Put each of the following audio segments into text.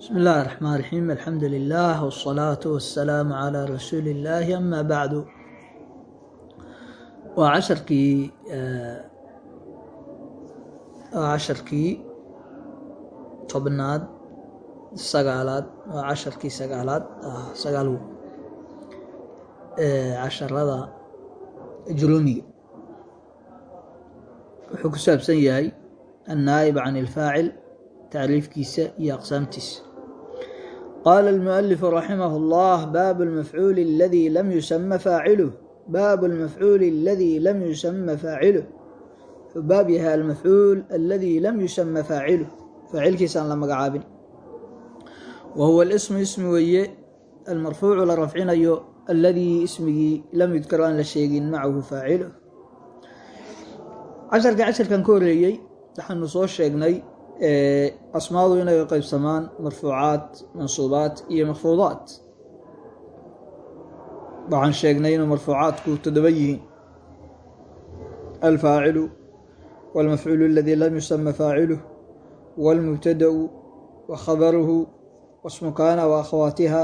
بسم الله الرحمن الرحيم الحمد لله والصلاة والسلام على رسول الله أما بعد waa casharkii waa casharkii tobnaad sagaalaad waa casharkii sagaalaad sagaal casharada jurumiga wuxuu ku saabsan yahay الناaئب عن الفاacل tacriifkiisa iyo أqsaamtiisa qaala almualifu raximah اllah baabu lmafcuuli aladii lam yusama faaciluh baabu almafcuuli aladii lam yusama faaciluh wuxuu baab yahay almafcuul aladii lam yusama faaciluh faacilkiisa aan la magacaabin wa huwa alismu ismi weeye almarfuucu la rafcinayo aladii ismigii lam yudkar aan la sheegin macahu faaciluh casharka casharkan ka horeeyey waxaanu soo sheegnay asmaadu inay qeybsamaan marfuucaat mansuubaat iyo makfuudaat waxaan sheegnay inuu marfuucaatku toddoba yihiin alfaacilu wاlmafcuul اladii lam yusama faaciluh wاlmubtadaأu wa khabaruhu wasmu kaana waakhawaatiha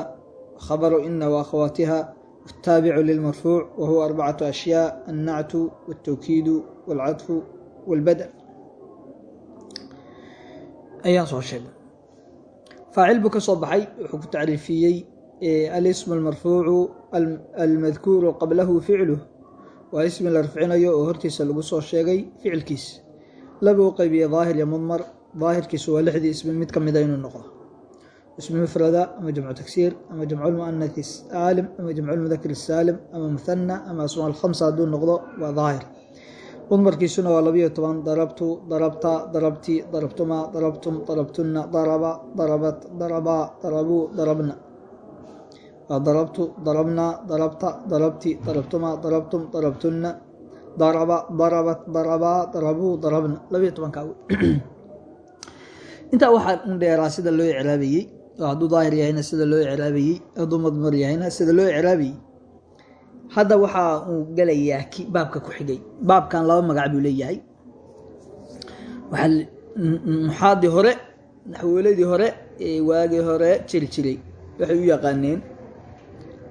khabaru ina waakhawaatiha wاtaabicu lilmarfuuc wa huwa arbacatu ashyaa annactu wاltawkiidu wاlcadfu wاlbadel ayaan soo sheegnay faacil buu ka soo baxay wuxuu ku tacriifiyey alism almarfuucu almadkuuru qablahu ficluh waa ismi la rafcinayo oo hortiisa lagu soo sheegay ficilkiis. Laba u daahir iyo mudmar daahirkiisu waa lixdii ismi mid ka mida inuu noqdo. Ismi mufrada ama jamcu tagsiir ama jamcu lmuanathi saalim ama jamcu lmudakir saalim ama muhana ama asmaa alkhamsa hadduu noqdo waa daahir mudmarkiisuna waa labiyo toban darabtu darabta darabti darabtuma darabtum darabtuna daraba darabat darabaa darabuu darabna. Darabtu darabna darabta darabti darabtuma darabtum darabtuna daraba darabat darabaa darabuu darabna. Labiyo tobankaa intaa waxaa dheeraa sida loo icraabayey hadduu daahir yahayna sida loo icraabayey hadduu madmar yahayna sida loo icraabayey hadda waxaa uu gelayaa baabka ku xigay. Baabkan laba magac buu leeyahay. Muxaadii hore naxwooladii hore ee waagii hore jiri jiray. Waxay u yaqaaneen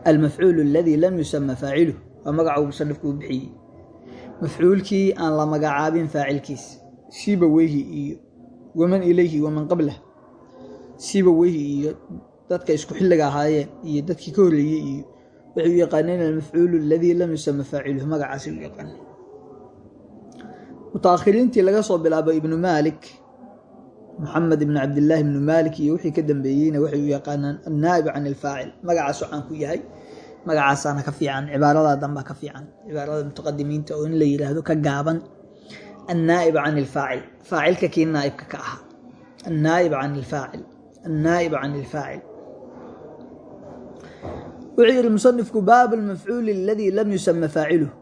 almafcuul اladii lam yusama faaciluh waa magaca uu musanifku u bixiyey. Mafcuulkii aan la magacaabin faacilkiis. Siiba weyhi iyo waman ilayhi waman qablah. Siiba weyhi iyo dadka isku xilliga ahaayeen iyo dadkii ka horeeyey iyo waxay u yaqaaneen almafcuul اladii lam yusama faaciluh magacaasay u yaqaaneen. Mutaakhiriintii laga soo bilaabo ibnu maalik maxamed ibn cabdillaahi ibnu maalik iyo wixii ka dambeeyeyna waxay u yaqaanaan annaa'ib can ilfaacil magacaasoo caan ku yahay magacaasaana ka fiican cibaarada dambaa ka fiican cibaarada mutaqadimiinta oo in la yidhaahdo ka gaaban. Annaa'ib can ilfaacil faacilka kii naa'ibka ka ahaa. Annaa'ib can ilfaacil annaa'ib can ilfaacil wuxuu yihi musanifku baabu lmafcuuli aladii lam yusama faaciluh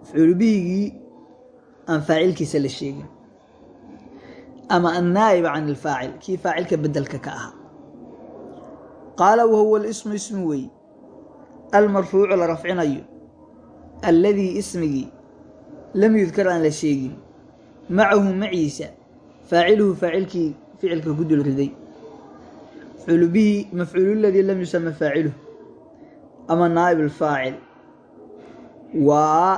mafcuulu bihigii aan faacilkiisa la sheegin ama annaa'ib can ilfaacil kii faacilka bedelka ka ahaa qaala wahuwa lismu ismi wey almarfuucu la rafcinayo alladii ismigii lam yudkar aan la sheegin macahu maciisa faaciluhu faacilkii ficilka ku dul riday mafcuulu ladii lam ama naa'ib alfaacil. Waa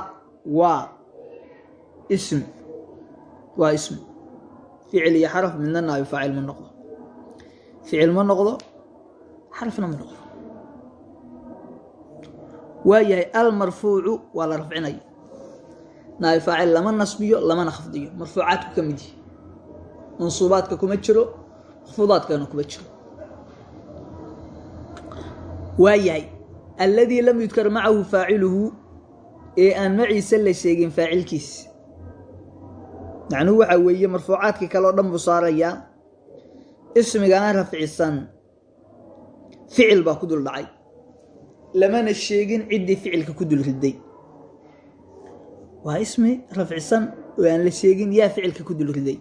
waa ism waa ism. Ficil iyo xaraf midna naabi faacil ma noqdo. Ficil ma noqdo xarafna ma noqdo. Waa yahay almarfuucu waa la rafcinaya naabi faacil lama nasbiyo lamana khafdiyo. Marfuucaadku ka mid yihi mansuubaadka kuma jiro makfuudaadkana kuma jiro. Waa yahay alladii lam yudkar macahu faaciluhu ee aan maciisa la sheegin faacilkiis. Macnuhu waxaa weeye marfuucaadkii kale oo dhan buu saarayaa ismigana rafcisan. Ficil baa ku dul dhacay. Lamana sheegin ciddii ficilka ku dul riday. Waa ismi rafcisan oo aan la sheegin yaa ficilka ku dul riday.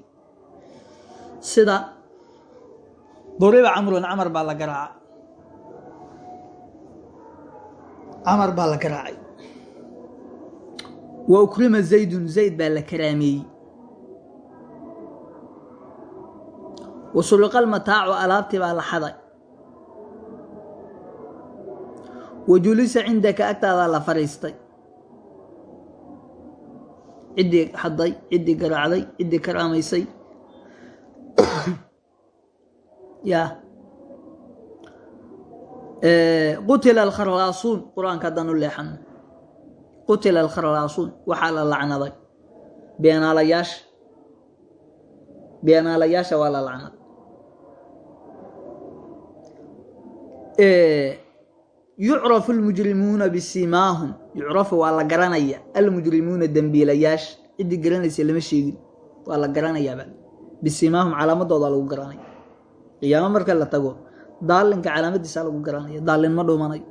Sida duriba camrun camar baa la garaaca camar baa la garaacay. Wa ukrima zaydun zayd baa la karaameeyey wasuliqa almataacu alaabtii baa la xaday. Wa julisa cindaka agtaadaa la fadhiistay ciddii xaday ciddii garaacday ciddii karaamaysay. Ya qutila alkharlaasuun qur'aanka haddaan u leexano qutila alkharlaasuun waxaa la lacnaday. Beenaalayaasha. Beenaalayaasha waa la lacnaday. Yucrafu almujrimuuna bisimaahum. Yucrafu waa la garanaya. Almujrimuuna dembiilayaasha ciddii garanaysa lama sheegin. Waa la garanayaaba bisimaahum calaamadooda lagu garanaya. Qiyaamo marka la tago daalinka calaamadiisa lagu garanaya daalin ma dhumanayo.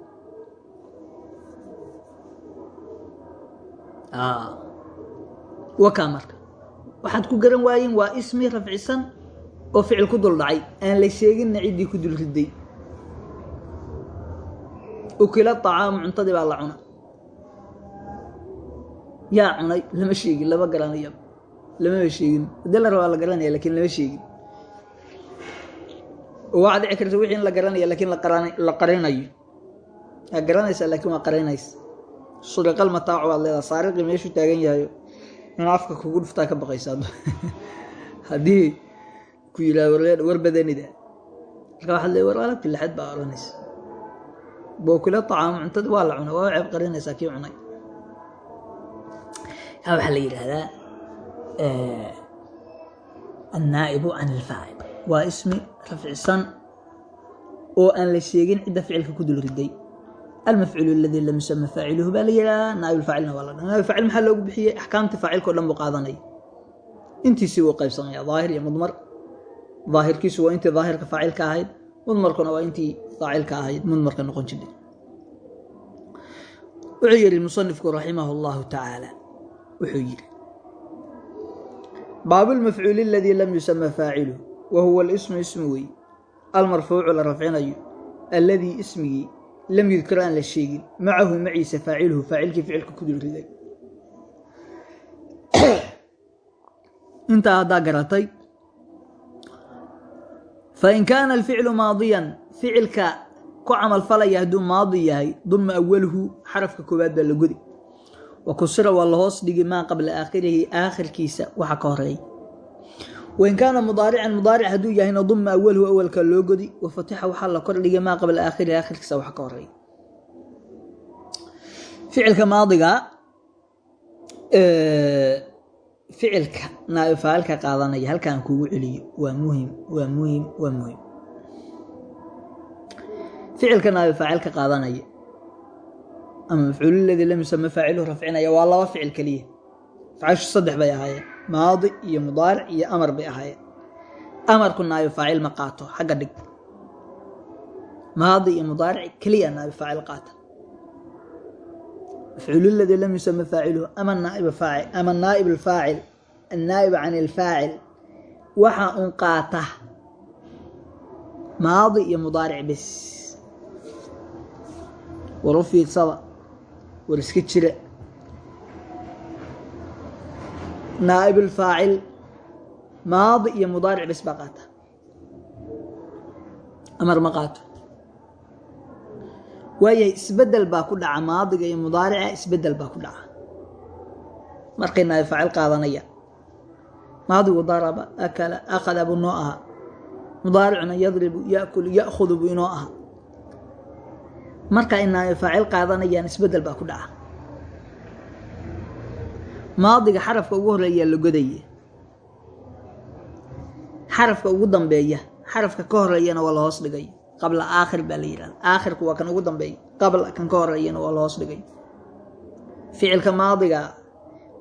Wakaa marka. Waxaad ku garan waayeen waa ismi rafcisan oo ficil ku dul dhacay. Aan la sheeginna ciddii ku dul riday. Ukila acaamu cuntadii baa la cuna. Yaa cunay lama sheegin lama garanaya lamama sheegin. Haddii la rabaa la garanaya lakiin lama sheegin oo waxaa dhici karta wixii in la garanaya lakiin la qarinayo. Aa garanaysaa laakiin waa qarinaysa. Suriqal mataacu baad leedaha saariqii meeshuu taagan yahayo inuu afka kugu dhuftaa ka baqaysa haddii ku yidhaha war badanida. Marka waxaad le war alabti lixad baa odhanaysa bookila acaamu cuntadii waa la cunay waa ceeb qarinaysaa kii cunay. Kaa waxaa la yidhaahdaa annaa'ibu can ilfaacil waa ismi rafcisan oo aan la sheegin cidda ficilka ku dul riday. Almafcuul aladii lam yusama faaciluhu baa la yidhahaa naaibulfaacilna waa la dha naaibulfaacil maxaa loogu bixiyey? Axkaamtii faacilka o dhan buu qaadanaya intiisii wuu qaybsamaya daahir iyo mudmar. Daahirkiisu waa intii daahirka faacilka ahayd mudmarkuna waa intii faacilka ahayd mudmarka noqon jirtay wuxuu yidhi musanifku raximah allahu tacaala wuxuu yidhi baabulmafcuuli aladii lam yusama faaciluhu wa huwa alismu ismi wey almarfuucu la rafcinayo alladii ismigii lam yudkar aan la sheegin macahu maciisa faaciluhu faacilkii ficilka ku dul riday. Intaa haddaa garatay fain kaana alficlu maadiyan ficilka ku camalfalaya hadduu maadi yahay duma awaluhu xarafka koowaad baa la godi wa kusira waa la hoos dhigi maa qabla aakhirihi aakhirkiisa waxa ka horreeya wain kaana mudaarican mudaaric hadduu yahayna duma awaluhu awalka loo godi. Wa fatixa waxaa la kordhigay maa qabla aakhirihi aakhirkiisa waxa ka horreeya ficilka maadiga ficilka naaib faacilka qaadanaya halkaan kuugu celiyo waa muhiim waa muhiim waa muhiim. Ficilka naaib faacilka qaadanaya ama mafcuululadii lam yusama faaciluhu rafcinaya waa laba ficil keliya afcaashu saddex maadi iyo mudaaric iyo amar bay ahaayeen. Amarku naaib faacil ma qaato xagga dhig. Maadi iyo mudaaric keliya naaib faacil qaata. Mafcuul ladii lam yusama faaciluhu ama naaib alfaacil annaaib can ilfaacil waxa un qaata maadi iyo mudaaric bes. War u fiidsada war iska jira naaib alfaacil maadi iyo mudaaric bes baa qaata amar ma qaato waayahay isbeddel baa ku dhaca maadiga iyo mudaarica isbeddel baa ku dhaca markay naaib faacil qaadanaya maadigu daraba akala akhada buu noo ahaa mudaaricuna yadribu yakulu ya'khudu buu inoo ahaa marka ay naaib faacil qaadanayaan isbeddel baa ku dhaca maadiga xarafka ugu horeeyaa la godaya xarafka ugu dambeeya xarafka ka horeeyana waa la hoos dhigay. Qabla aakhir baa la yidhahda aakhirku waa kan ugu dambeeya. Qabla kan ka horeeyana waa la hoos dhigay. Ficilka maadiga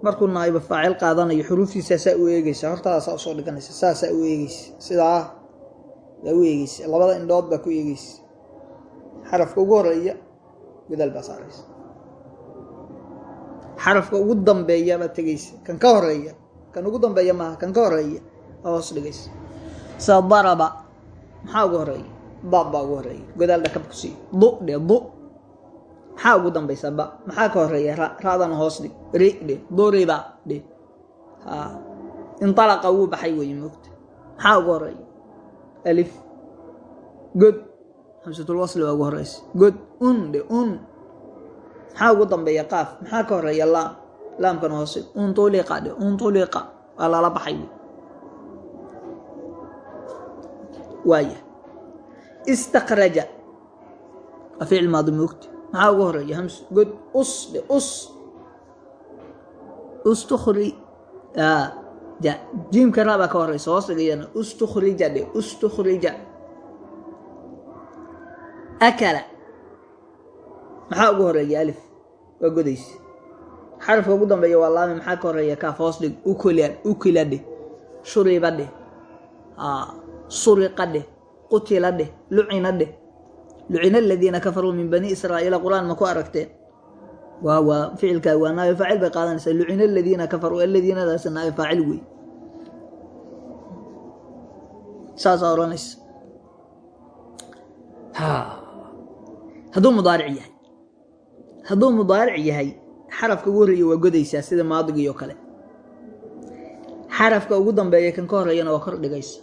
markuu naa'iba faacil qaadanayo xuruuftiisa saa u eegeysa hortaada saa u soo dhiganaysa saasaa u eegeysa sidaa baa u eegeysa labada indhood baa ku eegeysa xarafka ugu horreeya gadaal baa saaraysa xarafka ugu dambeeya baad tegeysa kan ka horreeya kan ugu dambeeya maaha kan ka horreeya baa hoos dhigaysa. Sida daraba maxaa ugu horreeya ba baa ugu horreeya godaal dhakab ku sii. Du dhe du. Maxaa ugu dambaysa ba maxaa ka horreeya ra ra-dana hoos dhig. Ri dhe duriba dhe ha inalaqa wuu baxay wey moogta maxaa ugu horreeya alif. God hamsatulwasli baa ugu horeysa god un dhe un maxaa ugu dambeeya qaaf? Maxaa ka horreeya laam? Laamkan hoose untuliqa dhe untuliqa. Waa lala baxay waaya istakraja waa ficil maadi moogti. Maxaa ugu horreeya hams god us dhe us. Ustukri ja jiimka raa baa ka horeysa hoos dhigayana ustukhrija dhe ustukhrija akala maxaa ugu horreeya alif? Waa godaysa xarafka ugu dambeeya waa laami maxaa ka horreeya kaaf hoos dhig. Ukula ukila dheh shuriba dheh suriqa dheh qutila dheh lucina dheh lucina aladiina kafaruu min bani israa'iila qur'aan ma ku aragteen? Waa waa ficilkaa waa naayo faacil bay qaadanaysaa lucina aladiina kafaruu aladiinadaas naayo faacil wey saasaa odhanaysa hadduu mudaaric yahay hadduu mudaaric yahay xarafka ugu horreeya waa godaysaa sida maadigii kale. Xarafka ugu dambeeya kan ka horeeyana waa kor dhigaysa.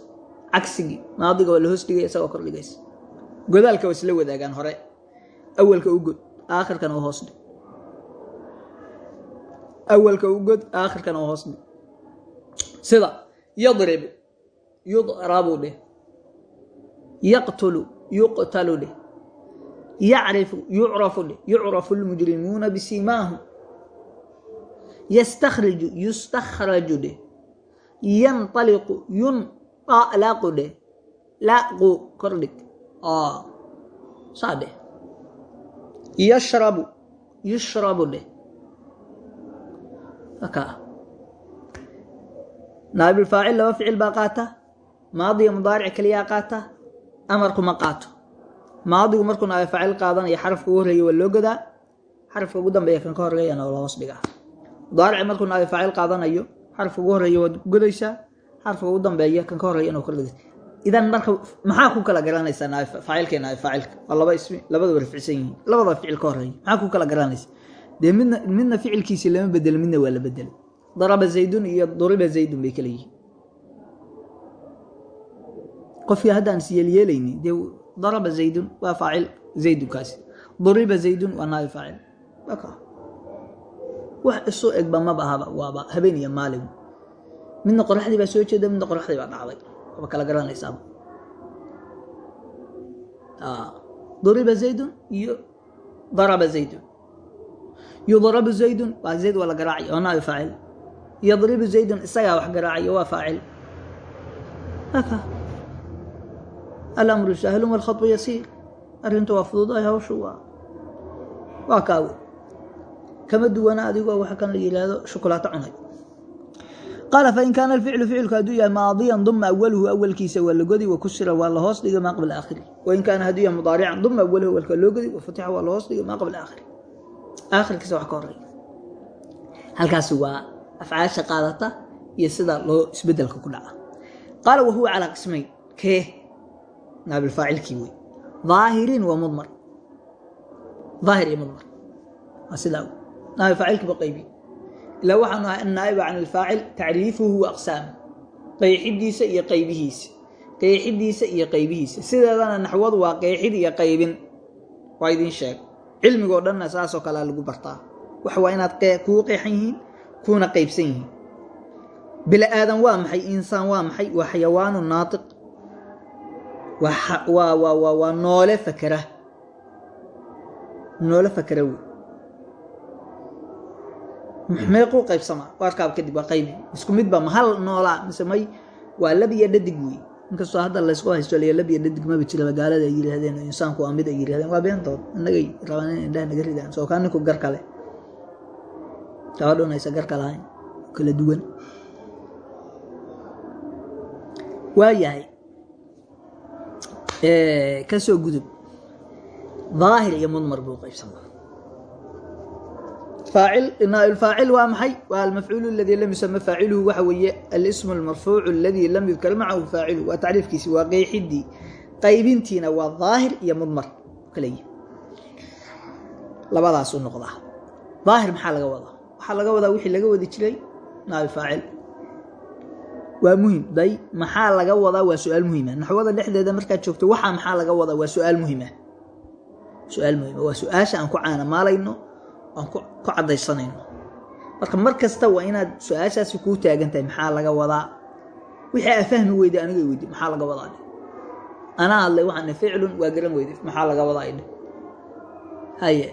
Cagsigii maadiga waa la hoos dhigaya isagoo kor dhigaysa. Godaalka waa isla wadaagaan hore. Awalka u god aakhirkana u hoos dhig. Awalka u god aakhirkana u hoos dhig. Sida yadrib yudrabu dheh yaqtulu yuqtalu dheh yucrafu lmujrimuuna bisimaahum yastakhriju yustakhraju dheh yanطaliqu yunطalaqu dheh laqu kor dhig saa dheh yashrabu yushrabu dheh naabilfaacil laba ficil baa qaata maadiga mudaaric keliyaa qaata amarku ma qaato maadigu markuu naabil faacil qaadanaya xarafka ugu horreeya waa loo godaa xarafka ugu dambeeya kan ka horeeyana waa la hoos dhigaa mudaarici markuu naabil faacil qaadanayo xarafka ugu horreeya waad godaysaa xarafka ugu dambeeya kan ka horreeya inuu kor dhigay idan marka maxaa ku kala garanaysaa naafaacilka naabi faacilka? Waa laba ismi labadaba rafcisan yihiin. Labada ficil ka horreeya maxaa ku kala garanaysa dee midna midna ficilkiisii lama bedelo midna waa la bedelay daraba zaydun iyo duriba zaydun bay kala yihiin. Qofkii haddaan is dee daraba zaydun waa faacil. Zaydunkaasi duriba zaydun waa naabi faacil. Wax isu egba maba ahaba waaba habeen iyo maalin. Midna qoraxdii baa soo jeeda midna qoraxdii baa dhacday. Waba kala garanaysaaba duriba zaydun iyo daraba zaydun. Yudrabu zaydun waa zayd waa la garaacay oo naabi faacil. Yadribu zaydun isagaa wax garaacaya waa faacil alamru sahlun walkhatu yasiir arrintu waa fududahay hawshu waa waa kaawe kama duwana adigoo waxa kan la yidhaahdo shukulaato cunay qaala fain kaana alficlu ficilku hadduu yahay maadiyan duma awaluhu awalkiisa waa la godi wa kusira waa la hoos dhiga maa qabla aakhiri wain kaana hadduu yahay mudaarican duma awaluhu awalka loo godi wa futixa waa la hoos dhiga maa qabla aakhiri aakhirkiisa wax ka horreeya halkaasi waa afcaasha qaadata iyo sida loo isbeddelka ku dhaca qaala wahuwa calaa qismayn kee naabilfaacilkii wey ظaahirin wa mudmar ظaahir iyo mudmar waa sidaa naabilfaacilkiiba qaybi ilaa waxaanu ahay annaa'ibu can alfaacil tacriifuhu wa aqsaamu qeexidiisa iyo qaybihiisa qeexidiisa iyo qaybihiisa sideedana naxwadu waa qeexid iyo qaybin waa idiin sheeg cilmigoo dhanna saasoo kalea lagu bartaa wax waa inaad kuu qeexan yihiin kuuna qaybsan yihiin bini aadan waa maxay insaan waa maxay waa xayawaanu naatiq waa noole fakera noole fakera wey meequu qaybsamaa warkaab kadib waa qaybi isku midba ma hal noolaa mise may waa lab iyo dhadig wey inkastoo hadda laysku haysto laya lab dhadig maba jiraba gaalada ay yidhaahdeen insaanku waa mid ay yidhahdeen waa beentood innagay rabaan in indhaha naga ridaan. Soo kaa ninku gar kale. Gabadhunaysa garka lahayn kala duwan. Waa yahay kasoo gudub daahir iyo mudmar buu qaybsamaa faacil waa maxay waa almafcuul اladii lam yusama faaciluhu waxa weeye alismu اlmarfuucu اladii lam yudkar macahu faaciluhu waa tacriifkiisi waa qeexidii qaybintiina waa daahir iyo mudmar kaleyi labadaasuu noqdaa daahir maxaa laga wadaa waxaa laga wadaa wixii laga wadi jiray naabi faacil waa muhiim day maxaa laga wadaa? Waa su'aal muhima naxwada dhexdeeda markaad joogto waxaa maxaa laga wadaa? Waa su'aal muhima su'aal muhima waa su'aasha aan ku caanamaalayno aan ku caddaysanayno marka mar kasta waa inaad su'aashaasi kuu taagan tahay maxaa laga wadaa? Wixii aa fahmi weyday aniga weydi maxaa laga wadaa? Anaa hadlay waxaan ficlun waa garan weyday. Maxaa laga wadaa idhe haye.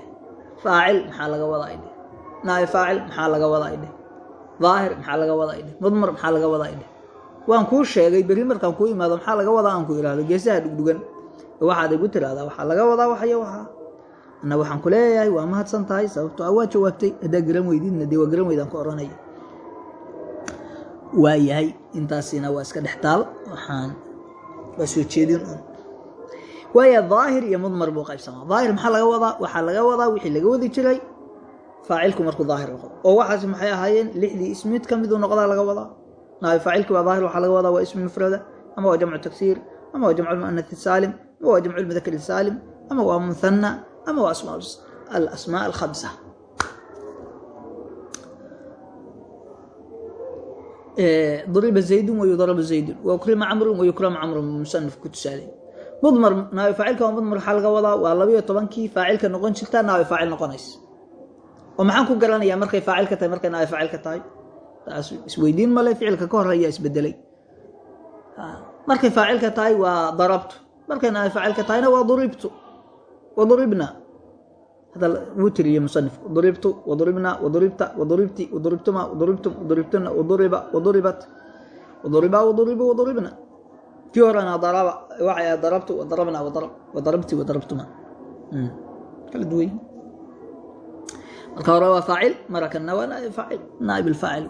Faacil maxaa laga wadaa idhe naabi faacil maxaa laga wadaa idhe daahir maxaa laga wadaa idhe mudmar maxaa laga wadaa idhe waan kuu sheegay berri markaan kuu imaado maxaa laga wadaa? Aan ku ihahdo geesaha dhugdhugan waxaad igu tiraahdaa waxaa laga wadaa waxyo waxaa. Ana waxaan ku leeyahay waa mahadsan tahay sababto a waa jawaabtay. Haddaa garan weydidna dee waa garan weydaan ku oranaya waa intaasina waa iska dhex taal. Waxaan waa soo jeedin un waaya daahir iyo mudmar buu qaybsamaa. Daahir maxaa laga wadaa? Waxaa laga wadaa wixii laga wadi jiray. Faacilku markuu daahir noqdo. Oo waxaas maxay ahaayeen? Lixdii ismid ka miduu noqdaa laga wadaa naabi faacilki waa daahir waxaa laga wadaa waa ismi mufrada ama waa jamcu tagsiir ama waa jamcu lmuanath saalim ama waa jamcu lmudakar saalim ama waa muhana ama waa alasmaa alkhamsa. Duriba zaydun wayudrabu zaydun waukrima camrun wayukrama camrun musanif ku tusaalay mudmar naabi faacilka waa mudmar waxaa laga wadaa waa labayo tobankii faacilka noqon jirtaa naabi faacil noqonaysa oo maxaan ku garanayaa markay faacilka tahay markay naabi faacilka tahay taas isweydiin male ficilka ka horreeya isbedelay. Markay faacilka tahay waa darabtu markay naabi faacilka tahayna waa duribtu waduribna hada wuu tiriyey musanifku duribtu waduribna waduribta waduribti waduribtuma waduribtum waduribtuna waduriba waduribat waduriba waduribu waduribna kii horena daraba waxay darabtu wadarabna wadarab wadarabti wadarabtuma kala duway. Marka hore waa faacil marakana waa naaib faacil naaib alfaacil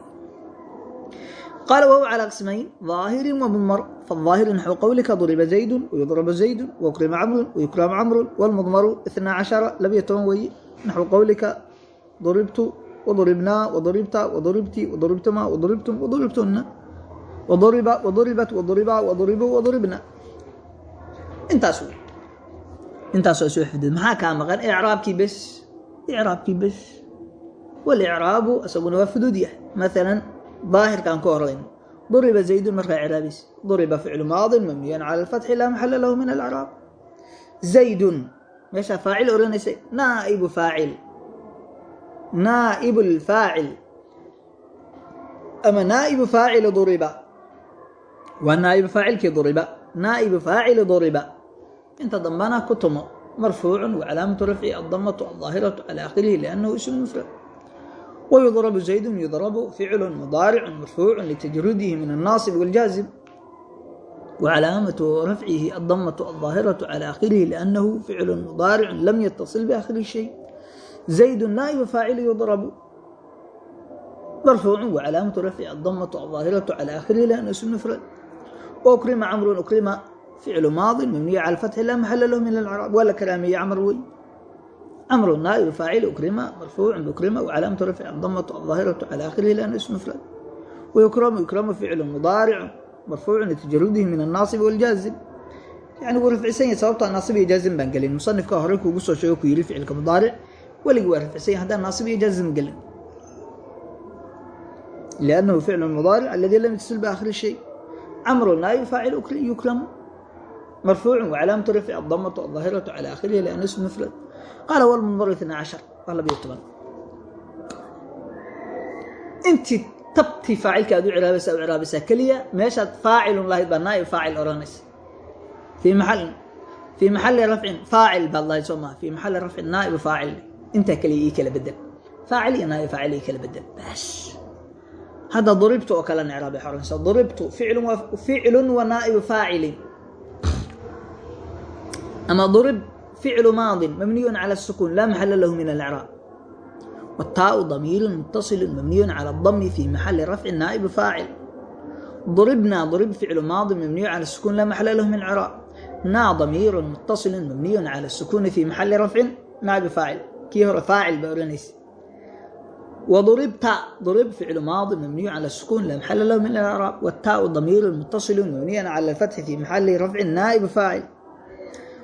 قال وهو على قسمين ظاهر ومضمر فالظاهر نحو قولك ضرب زيد ويضرب زيد ويكرم عمرو ويكرم عمرو والمضمر اثنا عشر لم يتوي نحو قولك ضربت وضربنا وضربت وضربت وضربتما وضربتم وضربتن وضرب وضربت وضربا وضربوا وضربنا انت سو انت سو سو حدد ما كان مغان اعرابك بس اعرابك بس daahirkaan ka horayno duriba zaydun markaa ciraabiis duriba ficlu maadin mamnuyan cala alfatxi laa maxala lahu min alacraab zaydun meeshaa faacil odhanaysay naaibu faacil naaibu lfaacil ama naaibu faacili duriba waa naaibu faacilkii duriba naaibu faacili duriba inta dambana ku tumo marfuucun wa calaamatu rafci adamatu aldaahiratu calaa akhirihi liannahu ismu mufrad wyudrabu zaydun yudrabu ficlu mudaaricun marfuucun litajarudihi min annaasib wاljaazim wacalaamatu rafcihi adamatu aldaahiratu cala akhirihi liannahu ficlu mudaaricun lam yatasil biakhiri shay zaydun naaibu faacil yudrabu marfuucun wacalaamatu rafci adamatu aldaahiratu cala akhirihi liannahu ism mufrad ukrima camrun ukrima ficlu maadin mabniya cala alfatxi laa maxala lahu min alcraab waa la karaamiyey camr wey أمر نائب فاعل أكرم مرفوع بكرم وعلامة رفع الضمة الظاهرة على آخره لأنه اسم مفرد ويكرم يكرم فعل مضارع مرفوع لتجرده من الناصب والجازم يعني ورفع سين سببت الناصب يجازم بان قال المصنف كهرك وقصه شيء كيري فعل كمضارع ولي ورفع سين هذا الناصب يجازم قال لأنه فعل مضارع الذي لم يتصل بآخر شيء أمر نائب qaala wlmundaru itnaa cashar waa labiyo toban intii tabtii faacilka aad u ciraabaysaa u ciraabaysaa keliya meeshaad faacilun lahayd baa naa'ib faacil odhanaysa fii maallin fii maxalli rafcin faacil baad lahayd soo maa fii maxalli rafcin naa'ibu faacil intaa keliya ii kala bedel faacil iyo naa'ib faacil ii kala bedel bas hadda duribtu oo kale necraabay xoranaysa duribtu ficlun wa ficlun wa naa'ibu faacilin ama durib ضرب فعل ماض مبني على السكون لا محل له من الإعراب والتاء ضمير متصل مبني على الضم في محل رفع نائب فاعل ضربنا ضرب فعل ماض مبني على السكون لا محل له من الإعراب نا ضمير متصل مبني على السكون في محل رفع نائب فاعل كي هو فاعل بأورانيس وضربت ضرب فعل ماض مبني على السكون لا محل له من الإعراب والتاء ضمير متصل مبني على الفتح في محل رفع نائب فاعل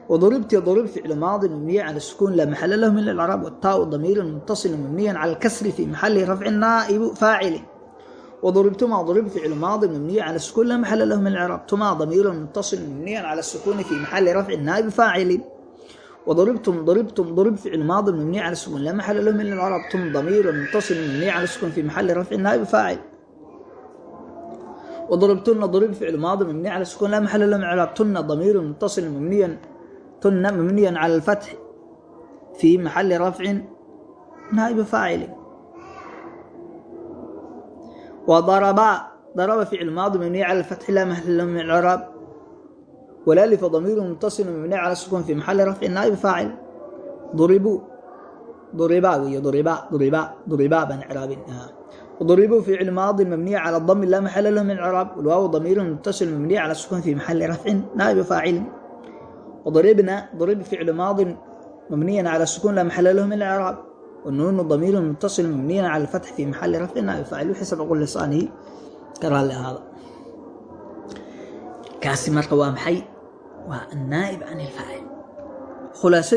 وضربت ضرب فعل ماض مبني على السكون لا محل له من الإعراب والتاء ضمير متصل مبني على الكسر في محل رفع نائب فاعل وضربتما ضرب فعل ماض مبني على السكون لا محل له من الإعراب تما ضمير متصل مبني على السكون في محل رفع نائب فاعل وضربتم ضربتم ضرب فعل ماض مبني على السكون لا محل له من الإعراب تم ضمير متصل مبني على السكون في محل رفع نائب فاعل وضربتن ضرب فعل ماض مبني على السكون لا محل له من الإعراب تن ضمير متصل مبنيا تن مبنيا على الفتح في محل رفع نائب فاعل وضربا ضرب فعل ماضي مبني على الفتح لا محل له من الإعراب والالف ضمير متصل مبني على السكون في محل رفع نائب فاعل ضربوا ضربا وهي ضربا ضربا ضربا بن إعراب آه. وضربوا فعل ماضي مبني على الضم لا محل له من الإعراب والواو ضمير متصل مبني على السكون في محل رفع نائب فاعل وضربنا ضرب فعل ماض مبنيا على السكون لا محل له من الإعراب والنون ضمير متصل مبنيا على الفتح في محل رفع نائب فاعل وحسب أقول لسانه كرال هذا كاسي مرقى وامحي والنائب عن الفاعل خلاصة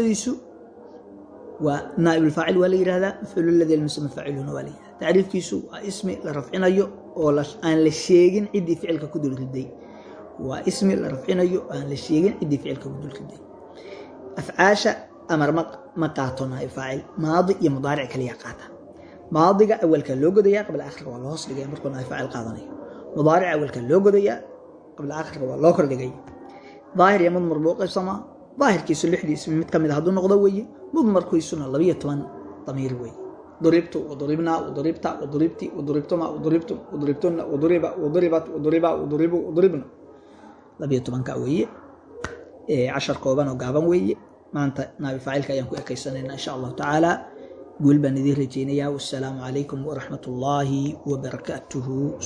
ونائب الفاعل ولي هذا مفعول الذي المسمى فاعلون ولي تعريف كيسو اسم لرفعنا يو ولا أن للشيء عدي waa ismi la rafcinayo aan la sheegin cidii ficilka madulka day afcaasha amar ma qaato naa'ib faacil maadi iyo mudaaric kaliya qaata. Maadiga awalka loo godayaa qabla akhirka waa loo hoos dhigaya markuu naa'ib faacil qaadanayo. Mudaaric awalka loo godayaa qabla akhirka waa loo kordhigaya daahir iyo mudmar buu qaybsamaa. Daahirkiisu lixdii ismi mid ka mid ah hadduu noqdo weeye mudmarkiisuna labayo toban damiir weeye duribtu uduribnaa uduribta uduribti uduribtuma uduribtum uduribtuna uduriba uduribat uduriba uduribu uduribna labiyo tobanka weeye. Cashar kooban oo gaaban weeye. Maanta naabi faacilka ayaan ku ekaysanaynaa insha allahu tacaala. Guul baan idiin rajeynayaa wassalaamu calaykum waraxmat ullaahi wabarakaatuhu